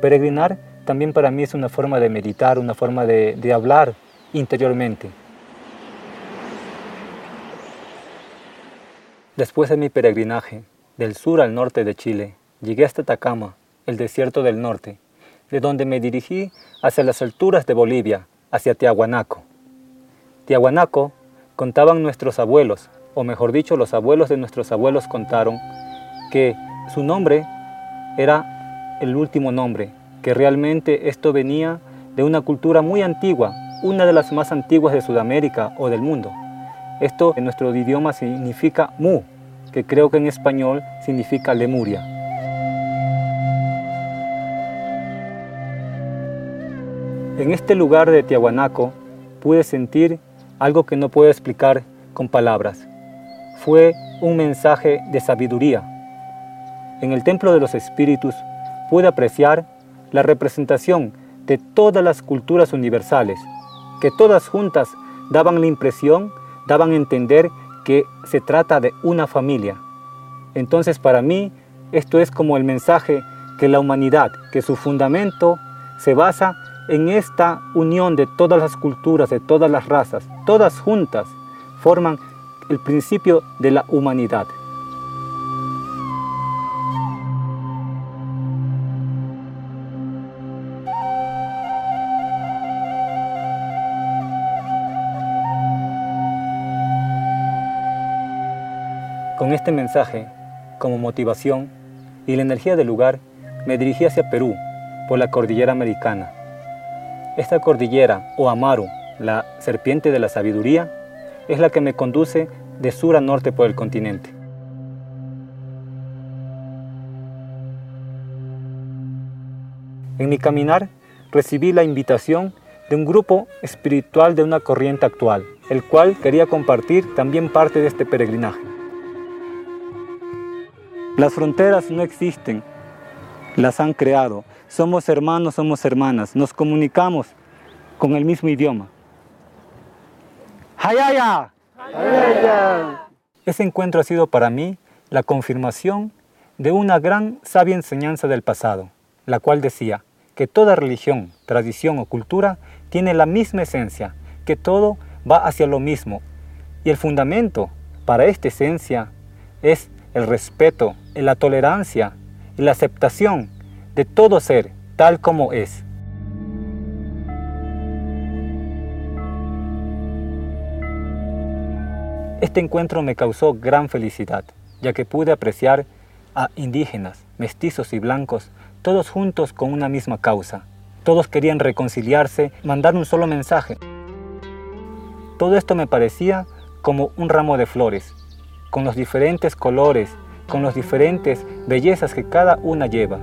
Peregrinar también para mí es una forma de meditar, una forma de, hablar interiormente. Después de mi peregrinaje, del sur al norte de Chile, llegué hasta Atacama, el desierto del norte, de donde me dirigí hacia las alturas de Bolivia, hacia Tiahuanaco. Tiahuanaco contaban nuestros abuelos, o mejor dicho, los abuelos de nuestros abuelos contaron que su nombre era el último nombre, que realmente esto venía de una cultura muy antigua, una de las más antiguas de Sudamérica o del mundo. Esto en nuestro idioma significa Mu, que creo que en español significa Lemuria. En este lugar de Tiahuanaco pude sentir algo que no puedo explicar con palabras. Fue un mensaje de sabiduría. En el Templo de los Espíritus pude apreciar la representación de todas las culturas universales, que todas juntas daban la impresión, daban a entender que se trata de una familia. Entonces para mí esto es como el mensaje que la humanidad, que su fundamento se basa en esta unión de todas las culturas, de todas las razas, todas juntas, forman el principio de la humanidad. Con este mensaje, como motivación y la energía del lugar, me dirigí hacia Perú, por la cordillera americana. Esta cordillera, o Amaru, la serpiente de la sabiduría, es la que me conduce de sur a norte por el continente. En mi caminar recibí la invitación de un grupo espiritual de una corriente actual, el cual quería compartir también parte de este peregrinaje. Las fronteras no existen, las han creado. Somos hermanos, somos hermanas, nos comunicamos con el mismo idioma. ¡Hayaya! Ese encuentro ha sido para mí la confirmación de una gran sabia enseñanza del pasado, la cual decía que toda religión, tradición o cultura tiene la misma esencia, que todo va hacia lo mismo. Y el fundamento para esta esencia es el respeto, la tolerancia y la aceptación de todo ser tal como es. Este encuentro me causó gran felicidad, ya que pude apreciar a indígenas, mestizos y blancos, todos juntos con una misma causa. Todos querían reconciliarse, mandar un solo mensaje. Todo esto me parecía como un ramo de flores, con los diferentes colores, con las diferentes bellezas que cada una lleva.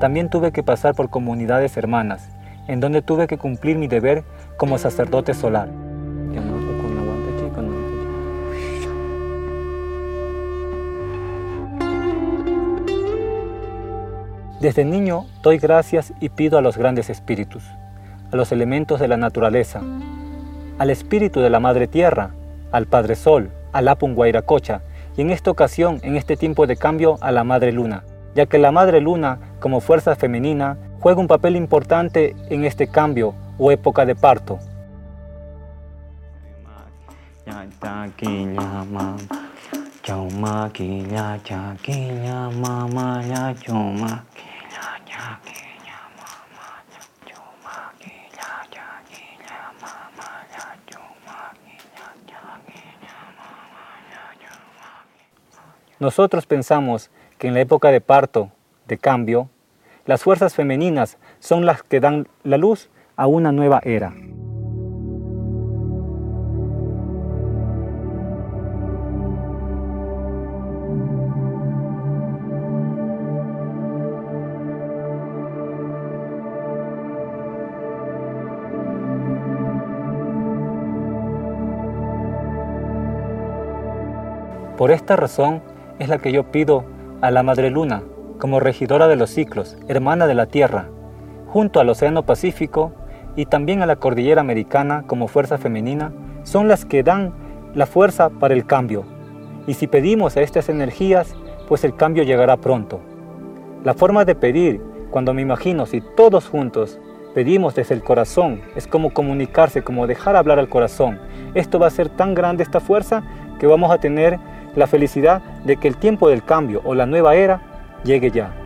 También tuve que pasar por comunidades hermanas, en donde tuve que cumplir mi deber como sacerdote solar. Desde niño doy gracias y pido a los grandes espíritus, a los elementos de la naturaleza, al espíritu de la Madre Tierra, al Padre Sol, al Apun Guairacocha y en esta ocasión, en este tiempo de cambio, a la Madre Luna, ya que la Madre Luna, como fuerza femenina, juega un papel importante en este cambio o época de parto. Nosotros pensamos que en la época de parto, de cambio, las fuerzas femeninas son las que dan la luz a una nueva era. Por esta razón, es la que yo pido a la Madre Luna como regidora de los ciclos, hermana de la Tierra, junto al Océano Pacífico y también a la Cordillera Americana como fuerza femenina, son las que dan la fuerza para el cambio. Y si pedimos a estas energías, pues el cambio llegará pronto. La forma de pedir, cuando me imagino si todos juntos pedimos desde el corazón, es como comunicarse, como dejar hablar al corazón. Esto va a ser tan grande esta fuerza que vamos a tener la felicidad de que el tiempo del cambio o la nueva era llegue ya.